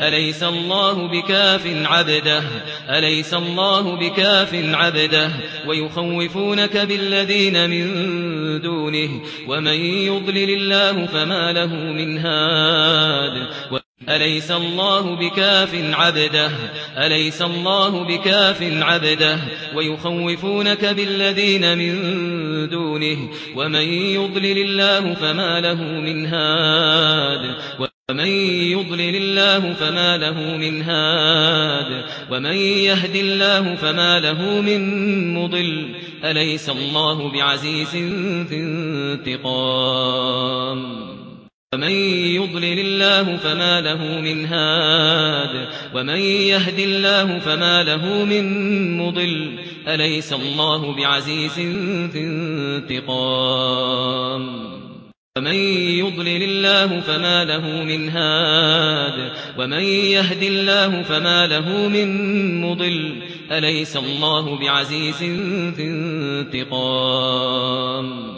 أليس الله بكاف عبده؟ أليس الله بكاف عبده؟ ويخوفونك بالذين من دونه ومن يضلل الله فما له من هاد. أليس الله بكاف عبده؟ أليس الله بكاف عبده؟ ويخوفونك بالذين من دونه ومن يضلل الله فما له من هاد. ومن يضلل الله فما له من هاد ومن يهدي الله فما له من مضل أليس الله بعزيز في انتقام ومن يضلل الله فما له من هاد ومن يهدي الله فما له من مضل أليس الله بعزيز في انتقام ومن يضلل الله فما له من هاد ومن يهد الله فما له من مضل أليس الله بعزيز في انتقام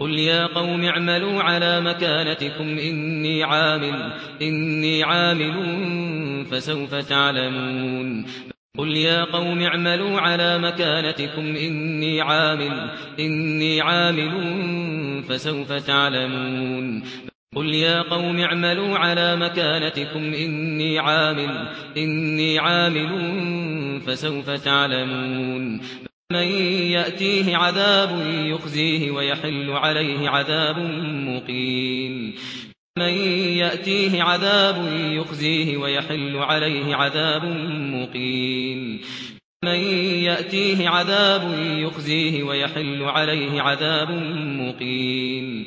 قل يا قوم اعملوا على مكانتكم إني عامل, إني عامل فسوف تعلمون. قل يا قوم اعملوا على مكانتكم إني عامل, إني عامل فسوف تعلمون. قل يا قوم اعملوا على مكانتكم إني عامل, إني عامل فسوف تعلمون. من يأتيه عذاب يخزيه ويحل عليه عذاب مقيم. من يأتيه عذاب يخزيه ويحل عليه عذاب مقيم. من يأتيه عذاب يخزيه ويحل عليه عذاب مقيم.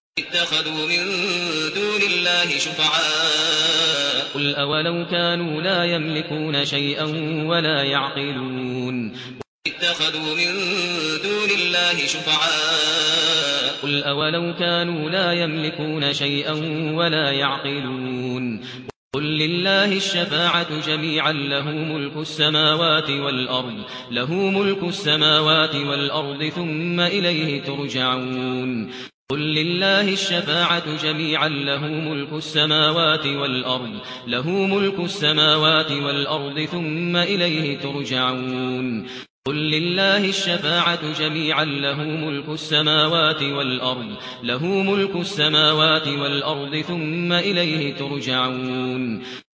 اتخذوا من دون الله شفعاء. قل أولو كانوا لا يملكون شيئا ولا يعقلون. اتخذوا من دون الله شفعاء. قل أولو كانوا لا يملكون شيئا ولا يعقلون. قل لله الشفاعة جميعا له ملك السماوات والأرض له ملك السماوات والأرض ثم إليه ترجعون. قل لله الشفاعة جميعا له ملك السماوات والأرض له ملك السماوات والأرض ثم إليه ترجعون. قل لله الشفاعة جميعا له ملك السماوات والأرض له ملك السماوات والأرض ثم إليه ترجعون.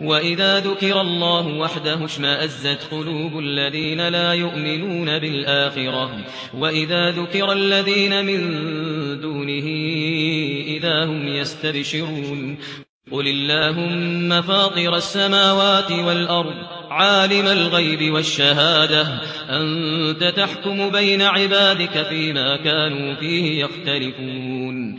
وَإِذَا ذُكِرَ اللَّهُ وَحْدَهُ اشْمَأَزَّتْ قُلُوبُ الَّذِينَ لَا يُؤْمِنُونَ بِالْآخِرَةِ وَإِذَا ذُكِرَ الَّذِينَ مِن دُونِهِ إِذَا هُمْ يَسْتَبْشِرُونَ قُلِ اللَّهُمَّ فَاطِرَ السَّمَاوَاتِ وَالْأَرْضِ عَالِمَ الْغَيْبِ وَالشَّهَادَةِ أَنْتَ تَحْكُمُ بَيْنَ عِبَادِكَ فِيمَا كَانُوا فِيهِ يَخْتَلِفُونَ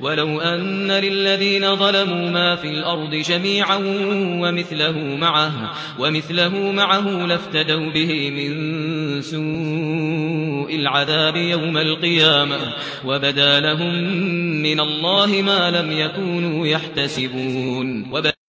ولو أن للذين ظلموا ما في الأرض جميعا ومثله معه, ومثله معه لافتدوا به من سوء العذاب يوم القيامة وبدى لهم من الله ما لم يكونوا يحتسبون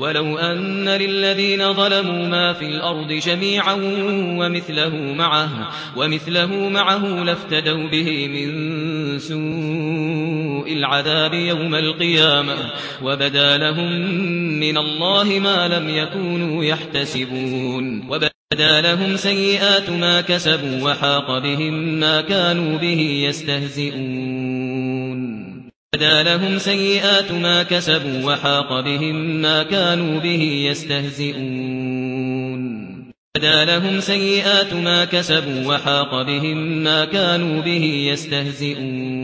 ولو أن للذين ظلموا ما في الأرض جميعا ومثله معه, ومثله معه لافتدوا به من سوء العذاب يوم القيامة وبدى لهم من الله ما لم يكونوا يحتسبون وبدى لهم سيئات ما كسبوا وحاق بهم ما كانوا به يستهزئون. بدا لهم سيئات ما كسبوا وحاق بهم ما كانوا به يستهزئون بدا لهم سيئات ما كسبوا وحاق بهم ما كانوا به يستهزئون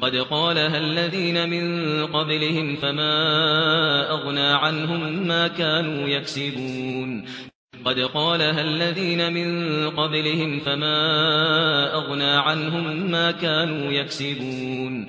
قد قالها الذين من قبلهم فما أغنى عنهم ما كانوا يكسبون. قد قالها الذين من قبلهم فما أغنى عنهم ما كانوا يكسبون.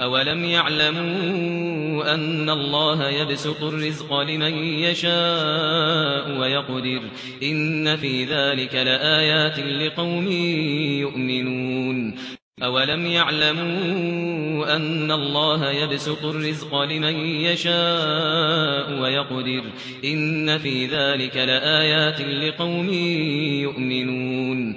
أولم يعلموا أن الله يبسط الرزق لمن يشاء ويقدر إن في ذلك لآيات لقوم يؤمنون أولم يعلموا أن الله يبسط الرزق لمن يشاء ويقدر إن في ذلك لآيات لقوم يؤمنون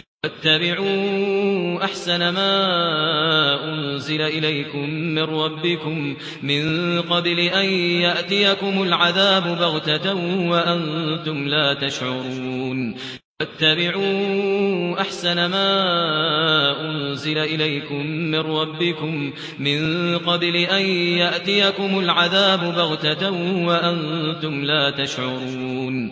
اتبعوا أحسن ما أنزل إليكم من ربكم من قبل أن يأتيكم العذاب بغتة وأنتم لا تشعرون اتبعوا أحسن ما أنزل إليكم من ربكم من قبل أن يأتيكم العذاب بغتة وأنتم لا تشعرون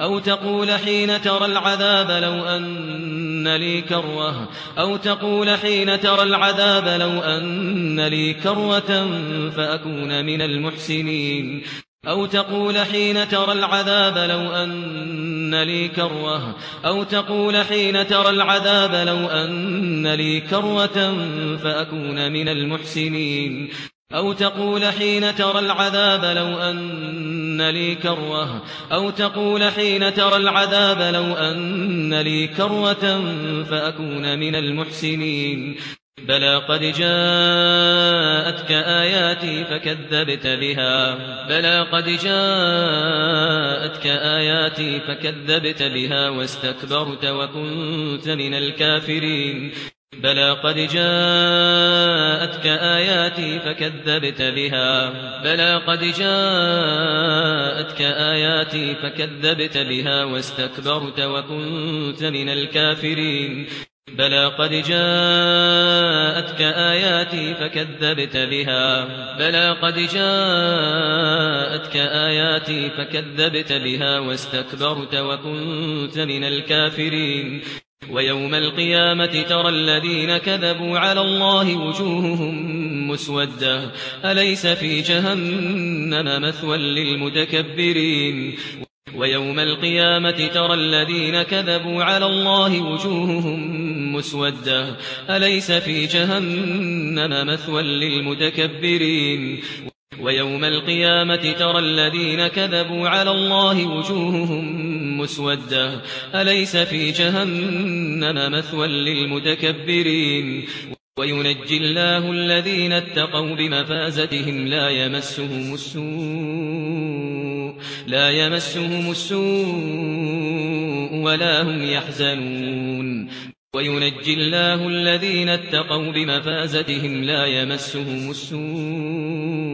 أو تقول حين ترى العذاب لو أن لي كروة أو تقول حين ترى العذاب لو أن لي كروة فأكون من المحسنين. أو تقول حين ترى العذاب لو أن لي كروة أو تقول حين ترى العذاب لو أن لي كروة فأكون من المحسنين. أو تقول حين ترى العذاب لو أن أن لي كروة أو تقول حين ترى العذاب لو أن لي كروة فأكون من المحسنين. بلى قد جاءتك آياتي فكذبت بها. بلى قد جاءتك آياتي فكذبت بها واستكبرت وكنت من الكافرين. بلى قد جاءتك آياتي فكذبت بها. بلى قد جاءتك آياتي فكذبت بها واستكبرت وكنت من الكافرين. بلى قد جاءتك آياتي فكذبت بها. بلى قد جاءتك آياتي فكذبت بها واستكبرت وكنت من الكافرين. ويوم القيامة ترى الذين كذبوا على الله وجوههم مسودة. أليس في جهنم مثوى للمتكبرين؟ ويوم القيامة ترى الذين كذبوا على الله وجوههم مسودة. أليس في جهنم مثوى للمتكبرين؟ ويوم القيامة ترى الذين كذبوا على الله وجوههم مسودة. أليس في جهنم مثوى للمتكبرين؟ وينجي الله الذين اتقوا بمفازتهم لا يمسهم السوء لا يمسهم السوء ولا هم يحزنون. وينجي الله الذين اتقوا بمفازتهم لا يمسهم السوء.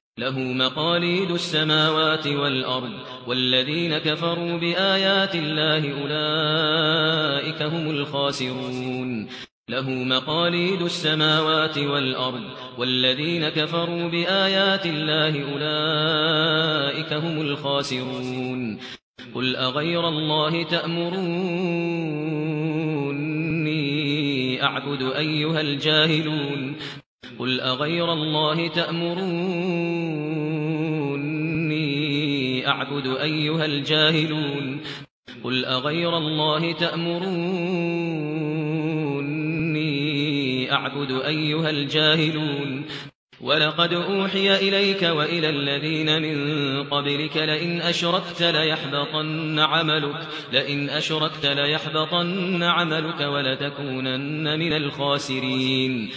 له مقاليد السماوات والأرض والذين كفروا بآيات الله أولئك هم الخاسرون. له مقاليد السماوات والأرض والذين كفروا بآيات الله أولئك هم الخاسرون. قل أغير الله تأمرون أعبد أيها الجاهلون. قل أغير الله تأمروني أعبد أيها الجاهلون قل أغير الله تأمروني أعبد أيها الجاهلون ولقد أوحي إليك وإلى الذين من قبلك لئن أشركت ليحبطن عملك لئن أشركت ليحبطن عملك ولتكونن من الخاسرين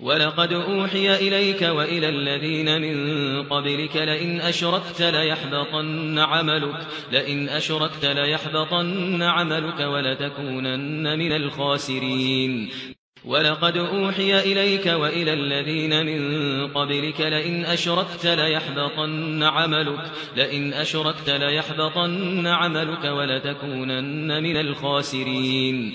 ولقد أوحي إليك وإلى الذين من قبلك لئن أشركت ليحبطن عملك لئن أشركت ليحبطن عملك ولتكونن من الخاسرين. ولقد أوحي إليك وإلى الذين من قبلك لئن أشركت ليحبطن عملك لئن أشركت ليحبطن عملك ولتكونن من الخاسرين.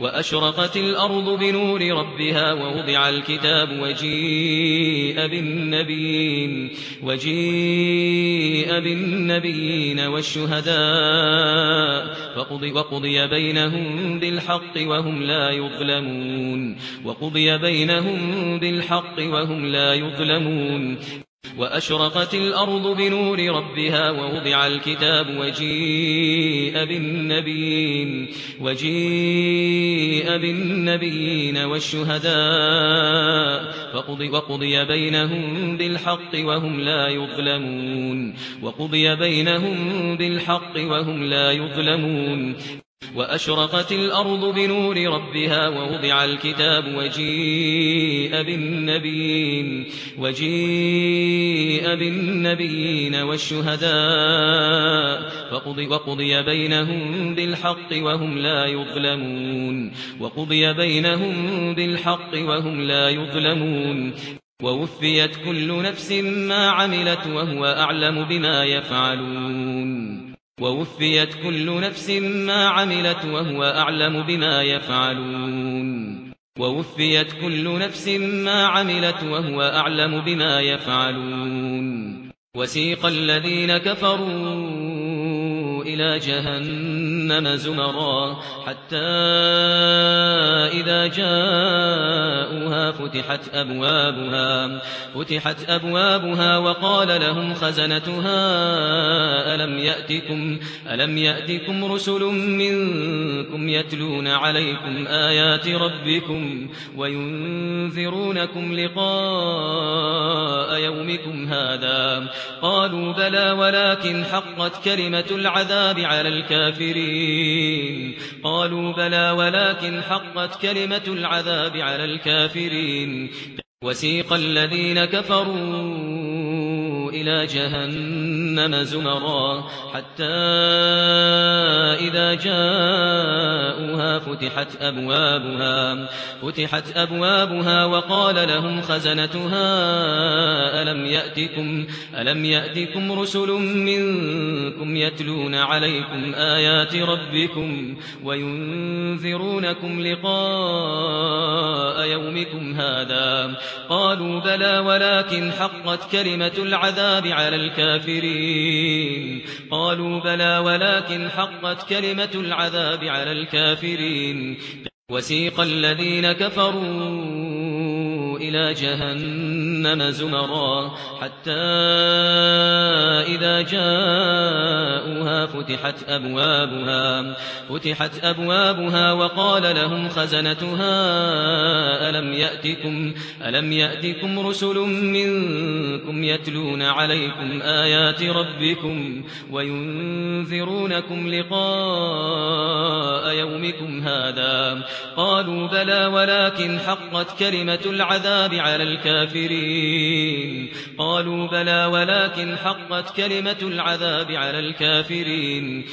وأشرقت الأرض بنور ربها ووضع الكتاب وجيء بالنبيين وجيء بالنبيين والشهداء فقضي وقضي بينهم بالحق وهم لا يظلمون وقضي بينهم بالحق وهم لا يظلمون وأشرقت الأرض بنور ربها ووضع الكتاب وجيء بالنبيين وجيء بالنبيين والشهداء فقضي وقضي بينهم بالحق وهم لا يظلمون وقضي بينهم بالحق وهم لا يظلمون وأشرقت الأرض بنور ربها ووضع الكتاب وجيء بالنبيين وجيء بالنبيين والشهداء فقضي وقضي بينهم بالحق وهم لا يظلمون وقضي بينهم بالحق وهم لا يظلمون ووفيت كل نفس ما عملت وهو أعلم بما يفعلون ووفيت كل نفس ما عملت وهو أعلم بما يفعلون. ووفيت كل نفس ما عملت وهو أعلم بما يفعلون. وسيق الذين كفروا إلى جهنم. جهنم زمرا حتى إذا جاءوها فتحت أبوابها فتحت أبوابها وقال لهم خزنتها ألم يأتكم ألم يأتكم رسل منكم يتلون عليكم آيات ربكم وينذرونكم لقاء يومكم هذا؟ قالوا بلى ولكن حقت كلمة العذاب على الكافرين. الكافرين قالوا بلا ولكن حقت كلمة العذاب على الكافرين. وسيق الذين كفروا إلى جهنم. جهنم زمرا حتى إذا جاءوها فتحت أبوابها فتحت أبوابها وقال لهم خزنتها ألم يأتكم ألم يأتكم رسل منكم يتلون عليكم آيات ربكم وينذرونكم لقاء يومكم هذا؟ قالوا بلى ولكن حقت كلمة العذاب على الكافرين. الكافرين. قالوا بلا ولكن حقت كلمة العذاب على الكافرين. وسيق الذين كفروا إلى جهنم. جهنم زمرا حتى إذا جاءوها فتحت أبوابها فتحت أبوابها وقال لهم خزنتها ألم يأتكم ألم يأتكم رسل منكم يتلون عليكم آيات ربكم وينذرونكم لقاء يومكم هذا؟ قالوا بلى ولكن حقت كلمة العذاب على الكافرين. الكافرين. قالوا بلى ولكن حقت كلمة العذاب على الكافرين.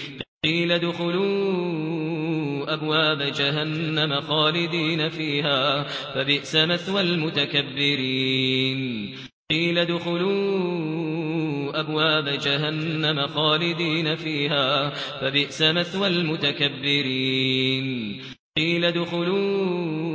قيل دخلوا أبواب جهنم خالدين فيها فبئس مثوى المتكبرين. قيل دخلوا أبواب جهنم خالدين فيها فبئس مثوى المتكبرين. قيل دخلوا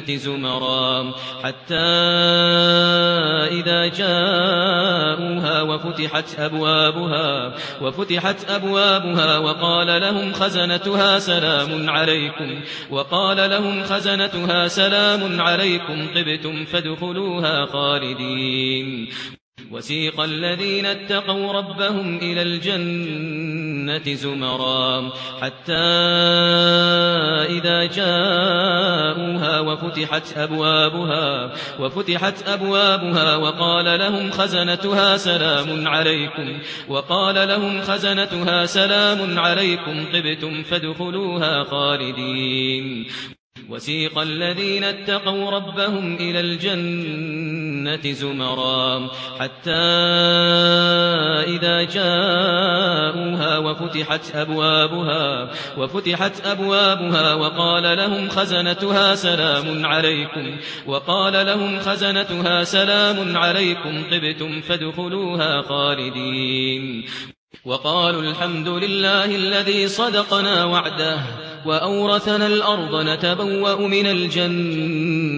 الجنة زمرا. حتى إذا جاءوها وفتحت أبوابها وفتحت أبوابها وقال لهم خزنتها سلام عليكم وقال لهم خزنتها سلام عليكم طبتم فادخلوها خالدين. وسيق الذين اتقوا ربهم إلى الجنة. الجنة زمرا. حتى إذا جاءوها وفتحت أبوابها وفتحت أبوابها وقال لهم خزنتها سلام عليكم وقال لهم خزنتها سلام عليكم طبتم فادخلوها خالدين. وسيق الذين اتقوا ربهم إلى الجنة. الجنة زمرا حتى إذا جاءوها وفتحت أبوابها وفتحت أبوابها وقال لهم خزنتها سلام عليكم وقال لهم خزنتها سلام عليكم طبتم فادخلوها خالدين. وقالوا الحمد لله الذي صدقنا وعده وأورثنا الأرض نتبوأ من الجنة.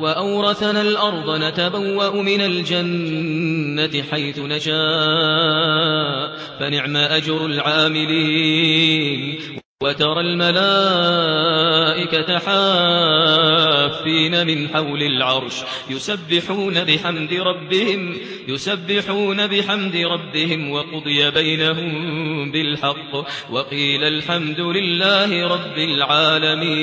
وأورثنا الأرض نتبوأ من الجنة حيث نشاء فنعم أجر العاملين. وترى الملائكة حافين من حول العرش يسبحون بحمد ربهم يسبحون بحمد ربهم وقضي بينهم بالحق وقيل الحمد لله رب العالمين.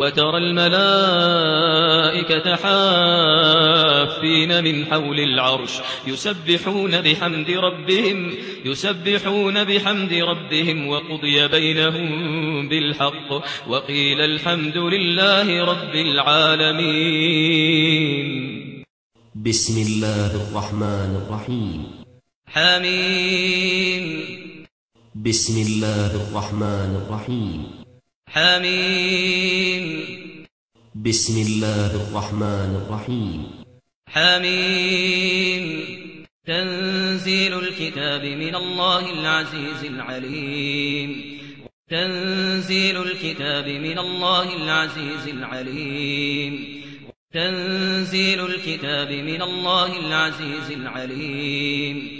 وترى الملائكة حافين من حول العرش يسبحون بحمد ربهم يسبحون بحمد ربهم وقضي بينهم بالحق وقيل الحمد لله رب العالمين. بسم الله الرحمن الرحيم. حميم. بسم الله الرحمن الرحيم. حميم. بسم الله الرحمن الرحيم. حميم. تنزيل الكتاب من الله العزيز العليم. تنزيل الكتاب من الله العزيز العليم. تنزيل الكتاب من الله العزيز العليم.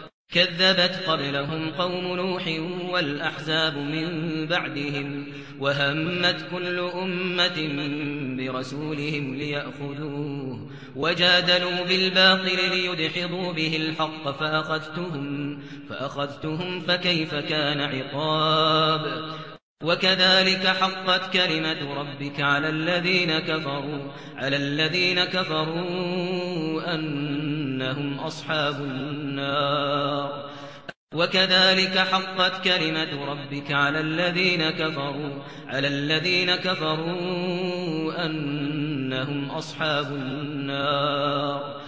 كذبت قبلهم قوم نوح والأحزاب من بعدهم وهمت كل أمة برسولهم ليأخذوه وجادلوا بالباطل ليدحضوا به الحق فأخذتهم, فأخذتهم فكيف كان عقاب وكذلك حقت كلمة ربك على الذين كفروا على الذين كفروا أن إنهم أصحاب النار. وكذلك حقت كلمة ربك على الذين كفروا على الذين كفروا أنهم أصحاب النار.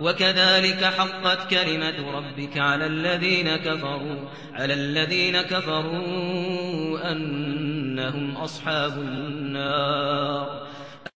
وكذلك حقت كلمة ربك على الذين كفروا على الذين كفروا أنهم أصحاب النار.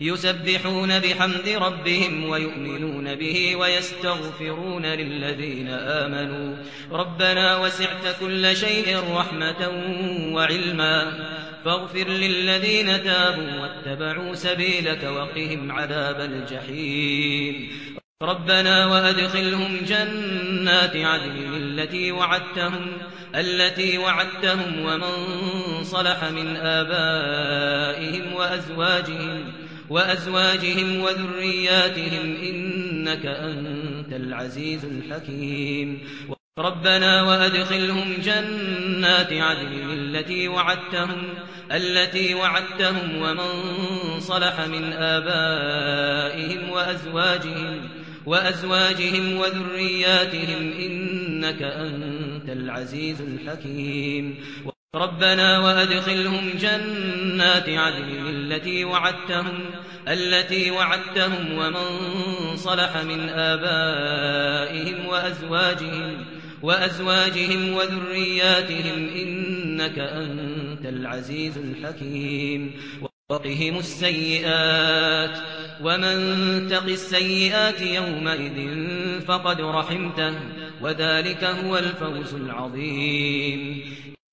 يسبحون بحمد ربهم ويؤمنون به ويستغفرون للذين آمنوا. ربنا وسعت كل شيء رحمة وعلما. فاغفر للذين تابوا واتبعوا سبيلك وقهم عذاب الجحيم. ربنا وأدخلهم جنات عدن التي وعدتهم التي وعدتهم ومن صلح من آبائهم وأزواجهم. وأزواجهم وذرياتهم إنك أنت العزيز الحكيم. ربنا وأدخلهم جنات عدن التي وعدتهم التي وعدتهم ومن صلح من آبائهم وأزواجهم وأزواجهم وذرياتهم إنك أنت العزيز الحكيم. ربنا وأدخلهم جنات عدن التي وعدتهم التي وعدتهم ومن صلح من آبائهم وازواجهم وأزواجهم وذرياتهم إنك أنت العزيز الحكيم. وقهم السيئات ومن تق السيئات يومئذ فقد رحمته وذلك هو الفوز العظيم.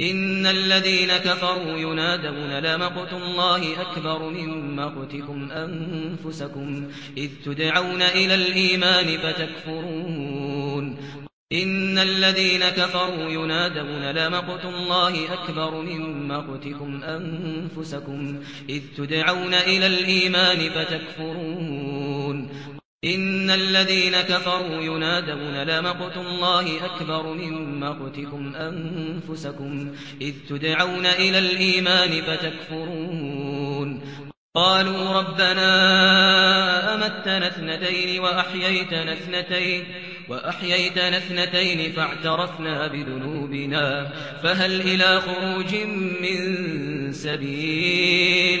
إن الذين كفروا ينادون لمقت الله أكبر من مقتكم أنفسكم إذ تدعون إلى الإيمان فتكفرون. إن الذين كفروا ينادون لمقت الله أكبر من مقتكم أنفسكم إذ تدعون إلى الإيمان فتكفرون. إن الذين كفروا ينادون لمقت الله أكبر من مقتكم أنفسكم إذ تدعون إلى الإيمان فتكفرون. قالوا ربنا أمتنا اثنتين وأحييتنا اثنتين وأحييتنا اثنتين فاعترفنا بذنوبنا فهل إلى خروج من سبيل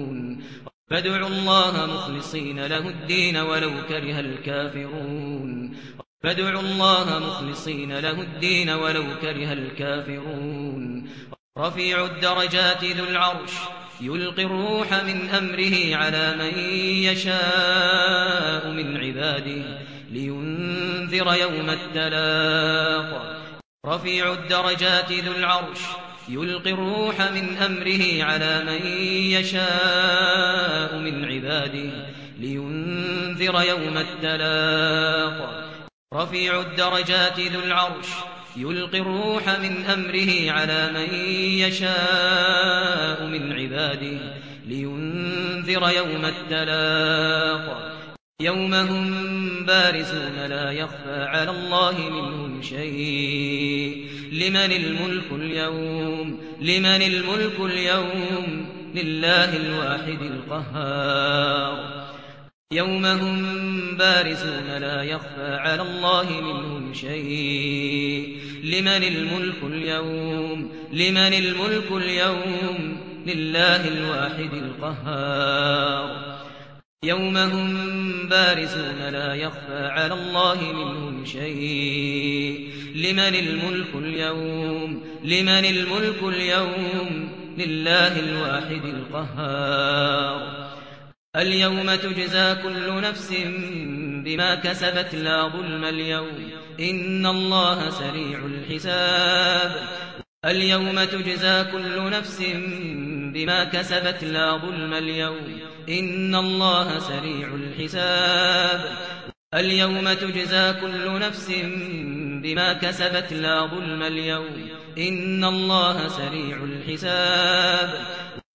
فادعوا الله مخلصين له الدين ولو كره الكافرون. فادعوا الله مخلصين له الدين ولو كره الكافرون. رفيع الدرجات ذو العرش يلقي الروح من أمره على من يشاء من عباده لينذر يوم التلاق. رفيع الدرجات ذو العرش يلقي الروح من أمره على من يشاء من عباده لينذر يوم التلاق. رفيع الدرجات ذو العرش يلقي الروح من أمره على من يشاء من عباده لينذر يوم التلاق. يوم هم بارزون لا يخفى على الله منهم شيء. لمن الملك اليوم؟ لمن الملك اليوم؟ لله الواحد القهار. يوم هم بارزون لا يخفى على الله منهم شيء. لمن الملك اليوم؟ لمن الملك اليوم؟ لله الواحد القهار. يوم هم بارزون لا يخفى على الله منهم شيء. لمن الملك اليوم؟ لمن الملك اليوم؟ لله الواحد القهار. اليوم تجزى كل نفس بما كسبت لا ظلم اليوم. إن الله سريع الحساب. اليوم تجزى كل نفس بما كسبت لا ظلم اليوم. إن الله سريع الحساب. اليوم تجزى كل نفس بما كسبت لا ظلم اليوم. إن الله سريع الحساب.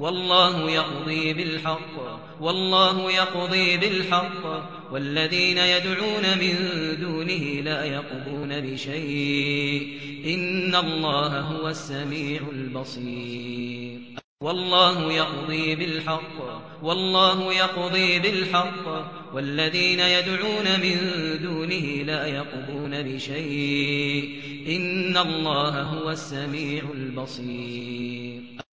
والله يقضي بالحق والله يقضي بالحق. والذين يدعون من دونه لا يقضون بشيء. إن الله هو السميع البصير. والله يقضي بالحق والله يقضي بالحق. والذين يدعون من دونه لا يقضون بشيء. إن الله هو السميع البصير.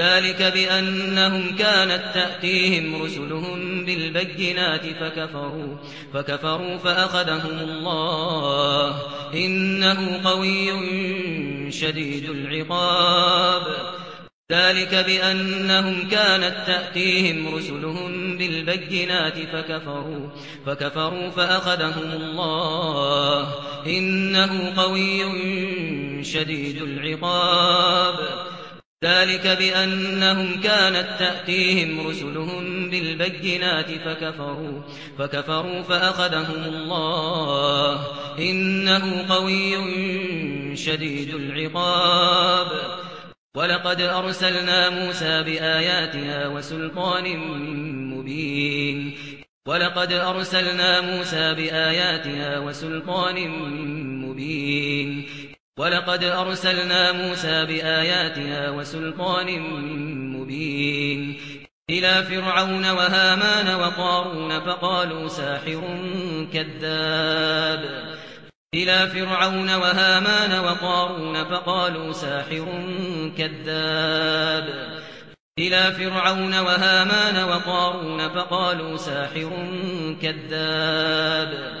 ذلك بأنهم كانت تأتيهم رسلهم بالبينات فكفروا فكفروا فأخذهم الله. إنه قوي شديد العقاب. ذلك بأنهم كانت تأتيهم رسلهم بالبينات فكفروا فكفروا فأخذهم الله. إنه قوي شديد العقاب. ذلك بأنهم كانت تأتيهم رسلهم بالبينات فكفروا فكفروا فأخذهم الله. إنه قوي شديد العقاب. ولقد أرسلنا موسى بآياتنا وسلطان مبين. ولقد أرسلنا موسى بآياتنا وسلطان مبين. ولقد أرسلنا موسى بآياتنا وسلطان مبين. إلى فرعون وهامان وقارون فقالوا ساحر كذاب. إلى فرعون وهامان وقارون فقالوا ساحر كذاب. إلى فرعون وهامان وقارون فقالوا ساحر كذاب.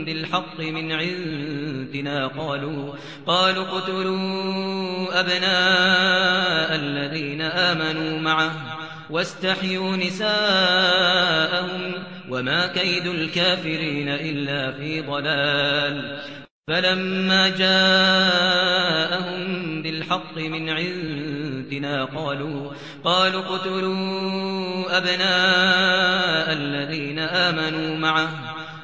بالحق من عندنا قالوا قالوا قتلوا أبناء الذين آمنوا معه واستحيوا نساءهم وما كيد الكافرين إلا في ضلال. فلما جاءهم بالحق من عندنا قالوا قالوا قتلوا أبناء الذين آمنوا معه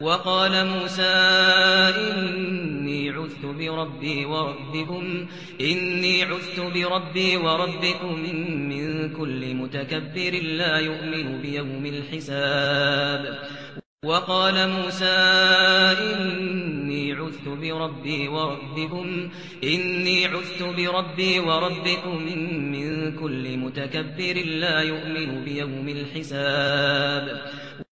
وقال موسى إني عذت بربي وربكم إني عذت بربي وربكم من كل متكبر لا يؤمن بيوم الحساب. وقال موسى إني عذت بربي وربكم إني عذت بربي وربكم من كل متكبر لا يؤمن بيوم الحساب.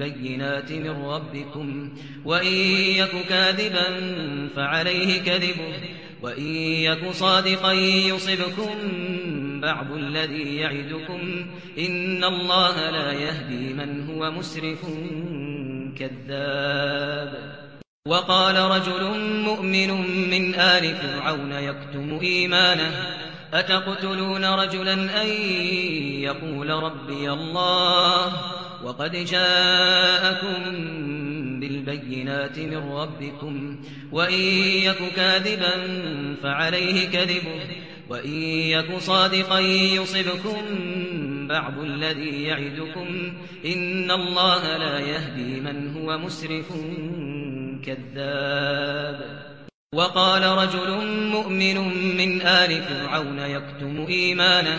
بالبينات من ربكم وإن يك كاذبا فعليه كذبه وإن يك صادقا يصبكم بعض الذي يعدكم إن الله لا يهدي من هو مسرف كذاب وقال رجل مؤمن من آل فرعون يكتم إيمانه أتقتلون رجلا أن يقول ربي الله وقد جاءكم بالبينات من ربكم وإن يك كاذبا فعليه كذبه وإن يك صادقا يصبكم بعض الذي يعدكم إن الله لا يهدي من هو مسرف كذاب وقال رجل مؤمن من آل فرعون يكتم إيمانه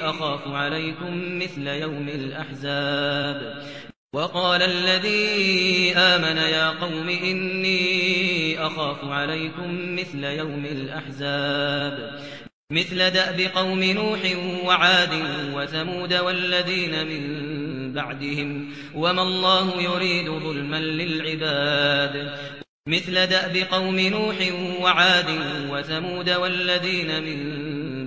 أخاف عليكم مثل يوم الأحزاب. وقال الذي آمن يا قوم إني أخاف عليكم مثل يوم الأحزاب. مثل دأب قوم نوح وعاد وثمود والذين من بعدهم. وما الله يريد ظلما للعباد. مثل دأب قوم نوح وعاد وثمود والذين من بعدهم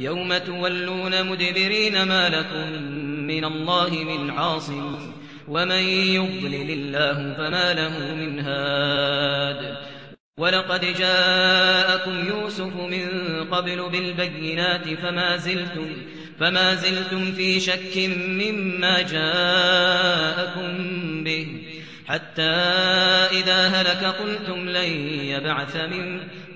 يوم تولون مدبرين ما لكم من الله من عاصم ومن يضلل الله فما له من هاد ولقد جاءكم يوسف من قبل بالبينات فما زلتم فما زلتم في شك مما جاءكم به حتى إذا هلك قلتم لن يبعث من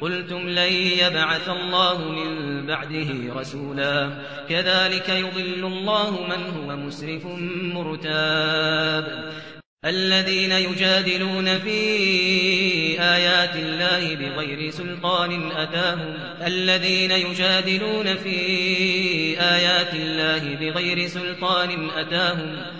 قلتم لن يبعث الله من بعده رسولا. كذلك يضل الله من هو مسرف مرتاب. الذين يجادلون في آيات الله بغير سلطان أتاهم. الذين يجادلون في آيات الله بغير سلطان أتاهم.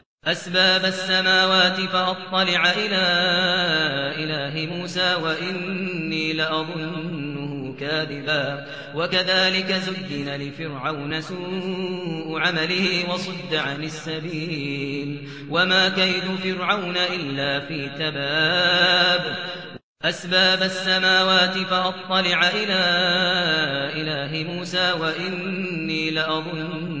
أسباب السماوات فأطلع إلى إله موسى وإني لأظنه كاذبا. وكذلك زجن لفرعون سوء عمله وصد عن السبيل. وما كيد فرعون إلا في تباب. أسباب السماوات فأطلع إلى إله موسى وإني لأظنه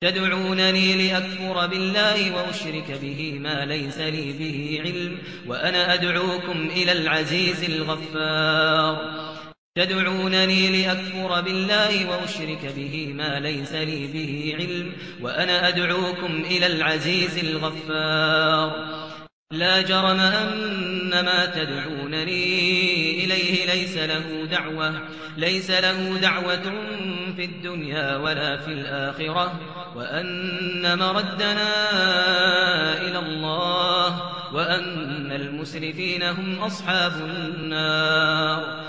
تدعونني لأكفر بالله وأشرك به ما ليس لي به علم وأنا أدعوكم إلى العزيز الغفار. تدعونني لأكفر بالله وأشرك به ما ليس لي به علم وأنا أدعوكم إلى العزيز الغفار. لا جرم أن ما تدعونني إليه ليس له دعوة ليس له دعوة في الدنيا ولا في الآخرة وأنما ردنا إلى الله وأن المسرفين هم أصحاب النار.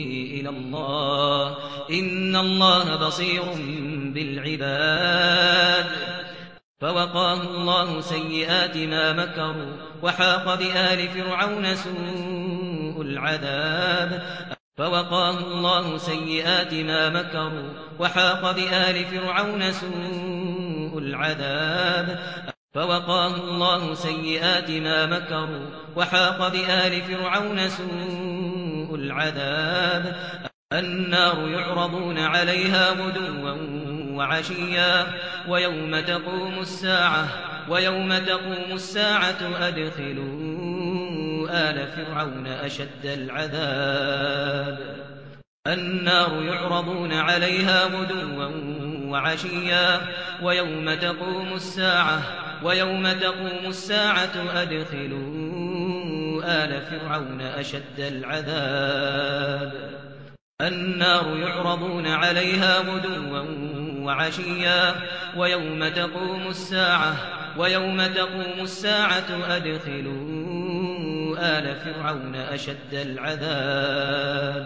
الله الله ان الله بصير بالعباد فوقاه الله سيئات ما مكروا وحاق بآل فرعون سوء العذاب فوقاه الله سيئات ما مكروا وحاق بآل فرعون سوء العذاب فوقاه الله سيئات ما مكروا وحاق بآل فرعون سوء العذاب النار يعرضون عليها غدوا وعشيا ويوم تقوم الساعة ويوم تقوم الساعة أدخلوا آل فرعون أشد العذاب. النار يعرضون عليها غدوا وعشيا ويوم تقوم الساعة ويوم تقوم الساعة أدخلوا آل فرعون أشد العذاب. النار يعرضون عليها غدوا وعشيا ويوم تقوم الساعة ويوم تقوم الساعة أدخلوا آل فرعون أشد العذاب.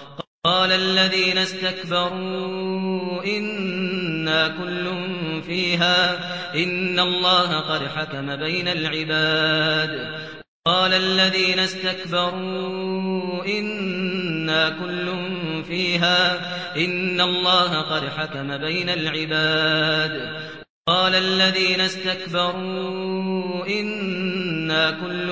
قال الذين استكبروا إنا كل فيها إن الله قد حكم بين العباد. قال الذين استكبروا إنا كل فيها إن الله قد حكم بين العباد. قال الذين استكبروا إنا كل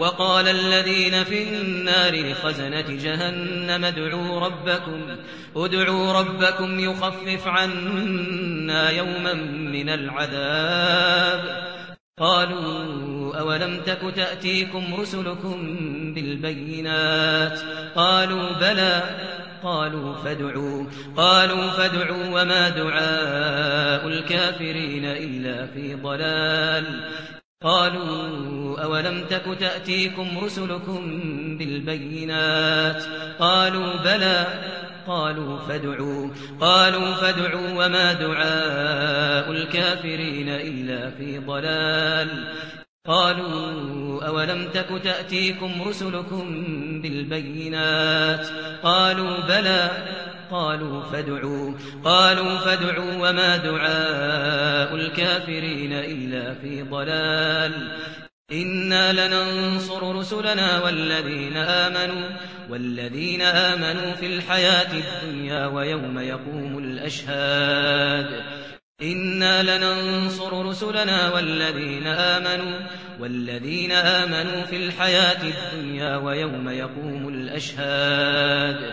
وقال الذين في النار خزنة جهنم ادعوا ربكم ادعوا ربكم يخفف عنا يوما من العذاب. قالوا أولم تك تأتيكم رسلكم بالبينات؟ قالوا بلى. قالوا فادعوا. قالوا فادعوا وما دعاء الكافرين إلا في ضلال. قالوا أولم تك تأتيكم رسلكم بالبينات قالوا بلى قالوا فادعوا قالوا فادعوا وما دعاء الكافرين إلا في ضلال قالوا أولم تك تأتيكم رسلكم بالبينات قالوا بلى قالوا فادعوا قالوا فادعوا وما دعاء الكافرين إلا في ضلال. إنا لننصر رسلنا والذين آمنوا والذين آمنوا في الحياة الدنيا ويوم يقوم الأشهاد. إنا لننصر رسلنا والذين آمنوا والذين آمنوا في الحياة الدنيا ويوم يقوم الأشهاد.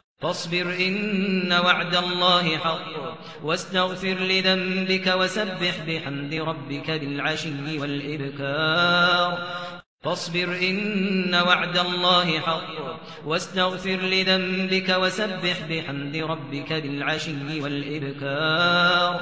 فاصبر إن وعد الله حق واستغفر لذنبك وسبح بحمد ربك بالعشي والإبكار فاصبر إن وعد الله حق واستغفر لذنبك وسبح بحمد ربك بالعشي والإبكار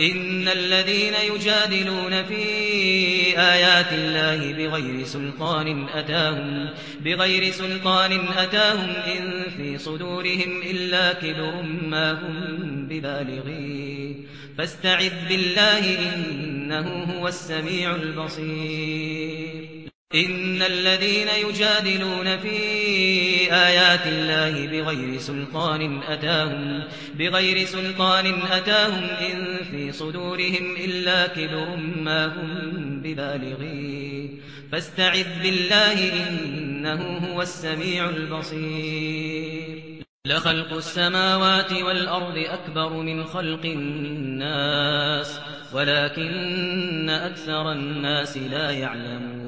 إن الذين يجادلون في آيات الله بغير سلطان أتاهم بغير سلطان أتاهم إن في صدورهم إلا كبر ما هم ببالغين. فاستعذ بالله إنه هو السميع البصير. إن الذين يجادلون في آيات الله بغير سلطان أتاهم بغير سلطان أتاهم إن في صدورهم إلا كبر ما هم ببالغين. فاستعذ بالله إنه هو السميع البصير. لخلق السماوات والأرض أكبر من خلق الناس ولكن أكثر الناس لا يعلمون.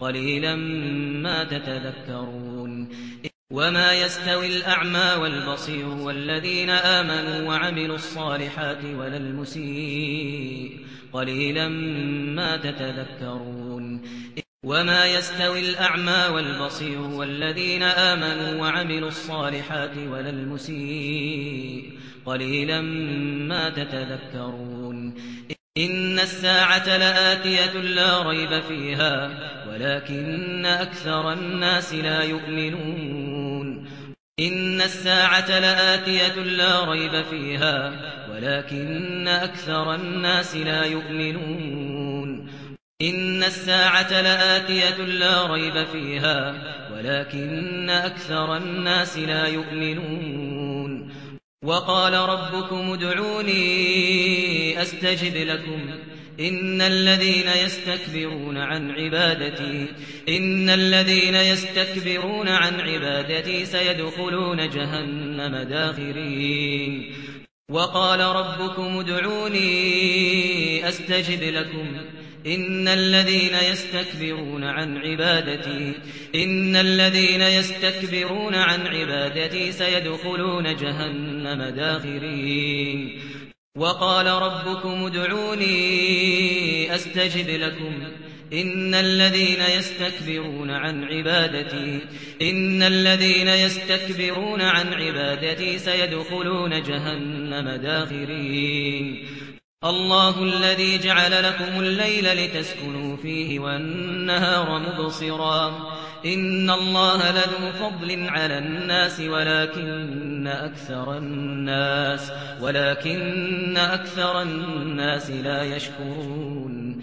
قليلا ما تتذكرون. وما يستوي الأعمى والبصير والذين آمنوا وعملوا الصالحات ولا المسيء قليلا ما تتذكرون. وما يستوي الأعمى والبصير والذين آمنوا وعملوا الصالحات ولا المسيء قليلا ما تتذكرون. إن الساعة لآتية لا ريب فيها ولكن أكثر الناس لا يؤمنون. إن الساعة لآتية لا ريب فيها ولكن أكثر الناس لا يؤمنون. إن الساعة لآتية لا ريب فيها ولكن أكثر الناس لا يؤمنون. وقال ربكم ادعوني أستجب لكم. إن الذين يستكبرون عن عبادتي إن الذين يستكبرون عن عبادتي سيدخلون جهنم داخرين. وقال ربكم ادعوني أستجب لكم. ان الذين يستكبرون عن عبادتي ان الذين يستكبرون عن عبادتي سيدخلون جهنم داخرين وقال ربكم ادعوني استجب لكم ان الذين يستكبرون عن عبادتي ان الذين يستكبرون عن عبادتي سيدخلون جهنم داخرين الله الذي جعل لكم الليل لتسكنوا فيه والنهار مبصرا ان الله لذو فضل على الناس ولكن أكثر الناس ولكن أكثر الناس لا يشكرون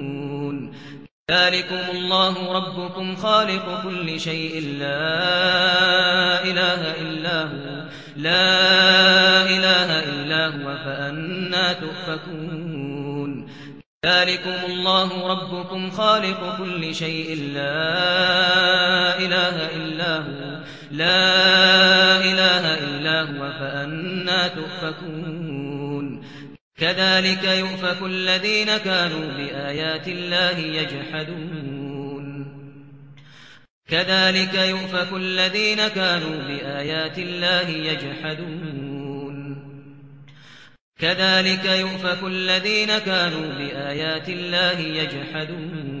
ذلكم الله ربكم خالق كل شيء لا إله إلا هو لا إله إلا هو فأنا تؤفكون ذلكم الله ربكم خالق كل شيء لا إله إلا هو لا إله إلا هو فأنا تؤفكون كذلك يؤفك الذين كانوا بآيات الله يجحدون. كذلك يؤفك الذين كانوا بآيات الله يجحدون. كذلك يؤفك الذين كانوا بآيات الله يجحدون.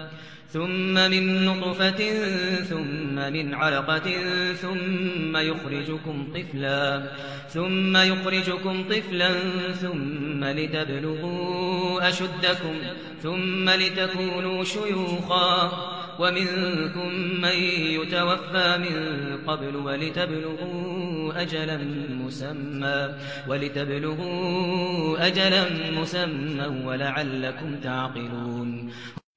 ثم من نطفة ثم من علقة ثم يخرجكم طفلا ثم يخرجكم طفلا ثم لتبلغوا أشدكم ثم لتكونوا شيوخا. ومنكم من يتوفى من قبل ولتبلغوا أجلا مسمى ولتبلغوا أجلا مسمى ولعلكم تعقلون.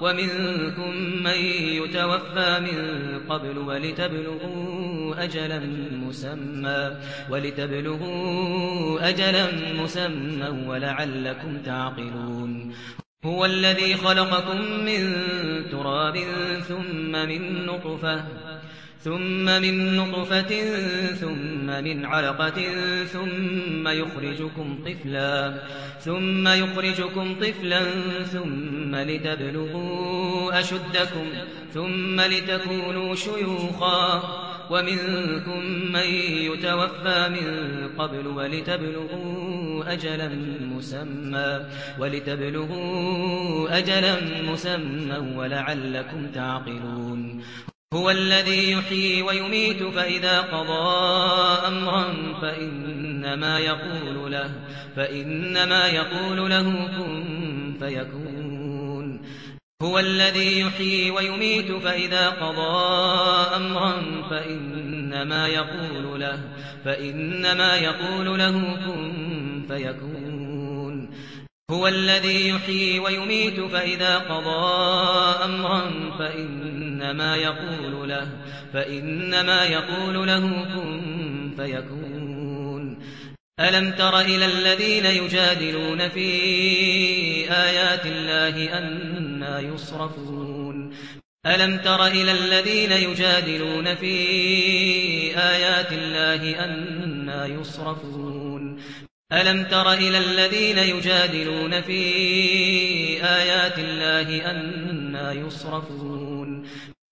ومنكم من يتوفى من قبل ولتبلغوا أجلا مسمى ولتبلغوا أجلا مسما ولعلكم تعقلون. هو الذي خلقكم من تراب ثم من نطفة ثم من نطفة ثم من علقة ثم يخرجكم طفلا ثم يخرجكم طفلا ثم لتبلغوا أشدكم ثم لتكونوا شيوخا. ومنكم من يتوفى من قبل ولتبلغوا أجلا مسمى ولتبلغوا أجلا مسمى ولعلكم تعقلون. هو الذي يحيي ويميت فإذا قضى أمرا فإنما يقول له فإنما يقول له كن فيكون. هو الذي يحيي ويميت فإذا قضى أمرا فإنما يقول له فإنما يقول له كن فيكون. هو الذي يحيي ويميت فإذا قضى أمرا فإنما يقول له فإنما يقول له كن فيكون. ألم تر إلى الذين يجادلون في آيات الله ان يصرفون؟ ألم تر إلى الذين يجادلون في آيات الله ان يصرفون؟ ألم تر إلى الذين يجادلون في آيات الله ان عما يصرفون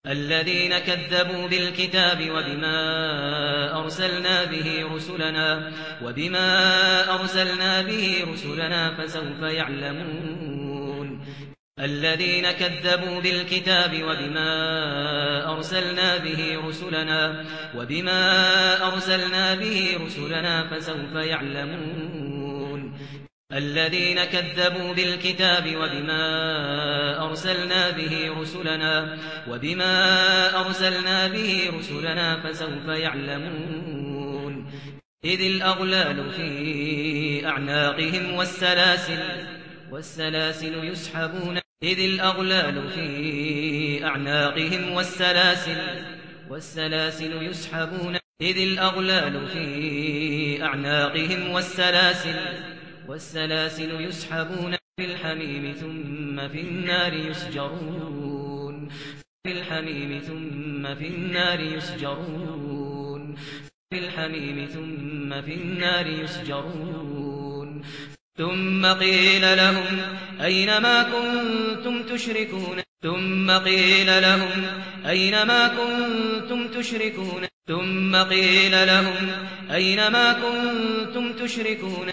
الذين كذبوا بالكتاب وبما أرسلنا به رسلنا وبما أرسلنا به رسلنا فسوف يعلمون الذين كذبوا بالكتاب وبما أرسلنا به رسلنا وبما أرسلنا به رسلنا فسوف يعلمون الذين كذبوا بالكتاب وبما أرسلنا به رسلنا وبما أرسلنا به رسلنا فسوف يعلمون إذ الأغلال في أعناقهم والسلاسل والسلاسل يسحبون إذ الأغلال في أعناقهم والسلاسل والسلاسل يسحبون إذ الأغلال في أعناقهم والسلاسل والسلاسل يسحبون في الحميم ثم في النار يسجرون. في الحميم ثم في النار يسجرون. في الحميم ثم في النار يسجرون. ثم قيل لهم أين ما كنتم تشركون؟ ثم قيل لهم أين ما كنتم تشركون؟ ثم قيل لهم أين ما كنتم تشركون؟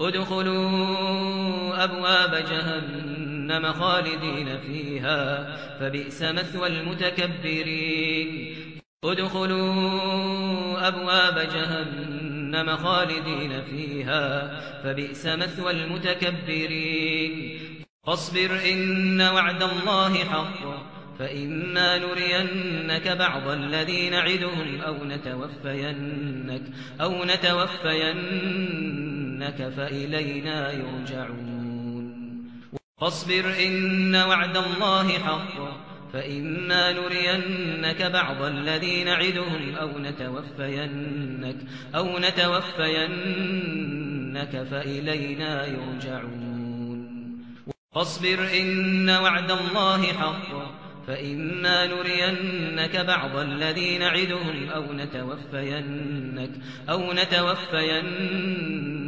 ادخلوا أبواب جهنم خالدين فيها فبئس مثوى المتكبرين. ادخلوا أبواب جهنم خالدين فيها فبئس مثوى المتكبرين. فاصبر إن وعد الله حق فإما نرينك بعض الذين نعدهم أو نتوفينك أو نتوفينك إنك فإلينا يرجعون. فاصبر إن وعد الله حق. فإما نرينك بعض الذي نعدهم أو نتوفينك, أو نتوفينك فإلينا يرجعون. فاصبر إن وعد الله حق. فإما نرينك بعض الذي نعدهم أو نتوفينك, أو نتوفينك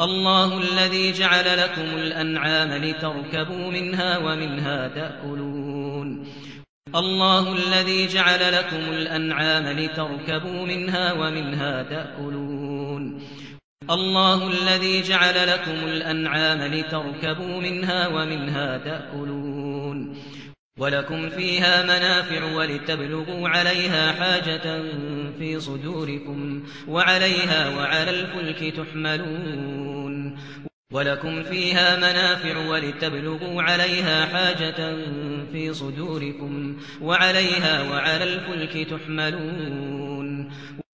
الله الذي جعل لكم الأنعام لتركبوا منها ومنها تأكلون الله الذي جعل لكم الأنعام لتركبوا منها ومنها تأكلون الله الذي جعل لكم الأنعام لتركبوا منها ومنها تأكلون ولكم فيها منافع ولتبلغوا عليها حاجة في صدوركم وعليها وعلى الفلك تحملون ولكم فيها منافع ولتبلغوا عليها حاجة في صدوركم وعليها وعلى الفلك تحملون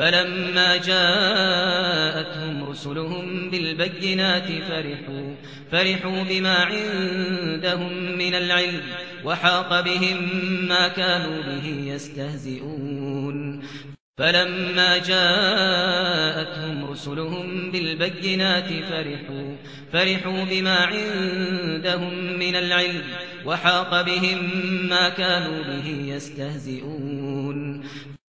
فلما جاءتهم رسلهم بالبينات فرحوا فرحوا بما عندهم من العلم وحاق بهم ما كانوا به يستهزئون. فلما جاءتهم رسلهم بالبينات فرحوا فرحوا بما عندهم من العلم وحاق بهم ما كانوا به يستهزئون.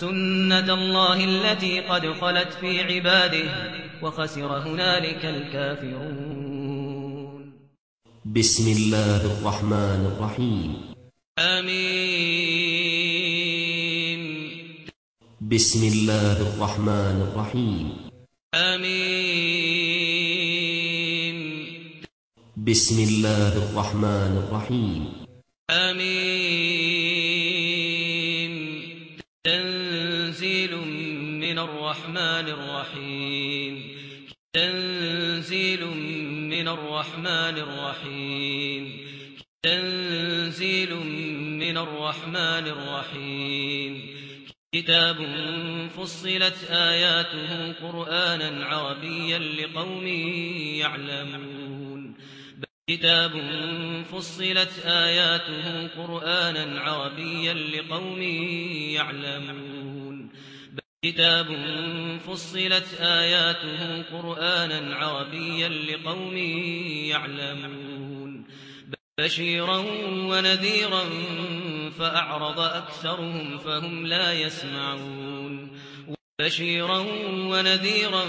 سنة الله التي قد خلت في عباده وخسر هنالك الكافرون بسم الله الرحمن الرحيم آمين بسم الله الرحمن الرحيم آمين بسم الله الرحمن الرحيم آمين الرحمن الرحيم. تنزيل من الرحمن الرحيم. تنزيل من الرحمن الرحيم. كتاب فصلت آياته قرآنا عربيا لقوم يعلمون. كتاب فصلت آياته قرآنا عربيا لقوم يعلمون. كتاب فصلت آياته قرآنا عربيا لقوم يعلمون. بشيرا ونذيرا فأعرض أكثرهم فهم لا يسمعون. بشيرا ونذيرا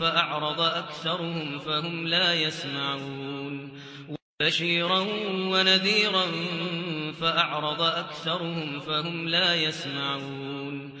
فأعرض أكثرهم فهم لا يسمعون. بشيرا ونذيرا فأعرض أكثرهم فهم لا يسمعون.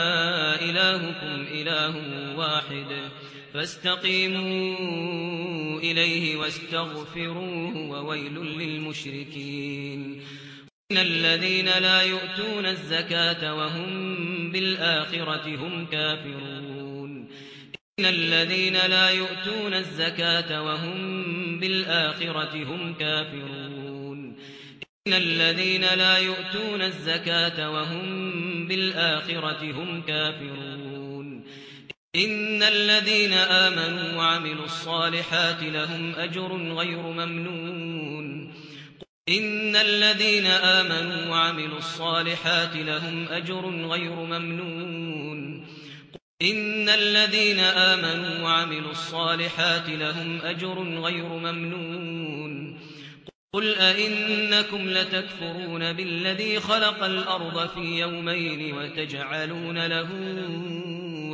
واحد. فاستقيموا إليه واستغفروه وويل للمشركين. إن الذين لا يؤتون الزكاة وهم بالآخرة هم كافرون. إن الذين لا يؤتون الزكاة وهم بالآخرة هم كافرون. إن الذين لا يؤتون الزكاة وهم بالآخرة هم كافرون. إن الذين آمنوا وعملوا الصالحات لهم أجر غير ممنون. إن الذين آمنوا وعملوا الصالحات لهم أجر غير ممنون. إن الذين آمنوا وعملوا الصالحات لهم أجر غير ممنون. قل انكم لتكفرون بالذي خلق الأرض في يومين وتجعلون له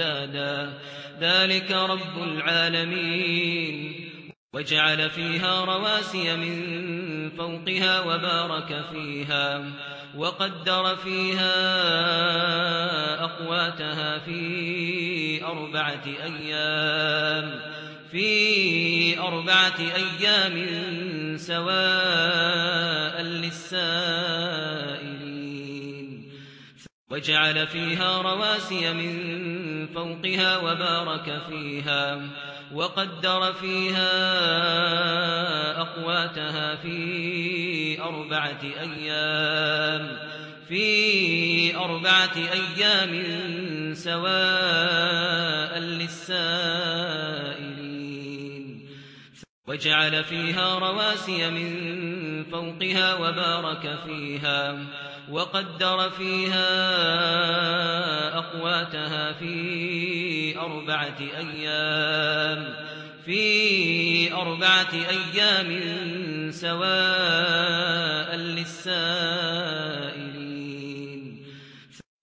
أندادا ذلك رب العالمين. وجعل فيها رواسي من فوقها وبارك فيها. وقدر فيها أقواتها في أربعة أيام. في أربعة أيام سواء للسائل وجعل فيها رواسي من فوقها وبارك فيها وقدر فيها أقواتها في أربعة أيام في أربعة أيام سواء للسائلين وجعل فيها رواسي من فوقها وبارك فيها وقدر فيها أقواتها في أربعة أيام في أربعة أيام سواء للسائلين.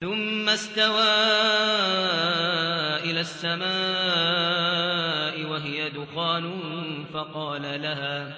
ثم استوى إلى السماء وهي دخان فقال لها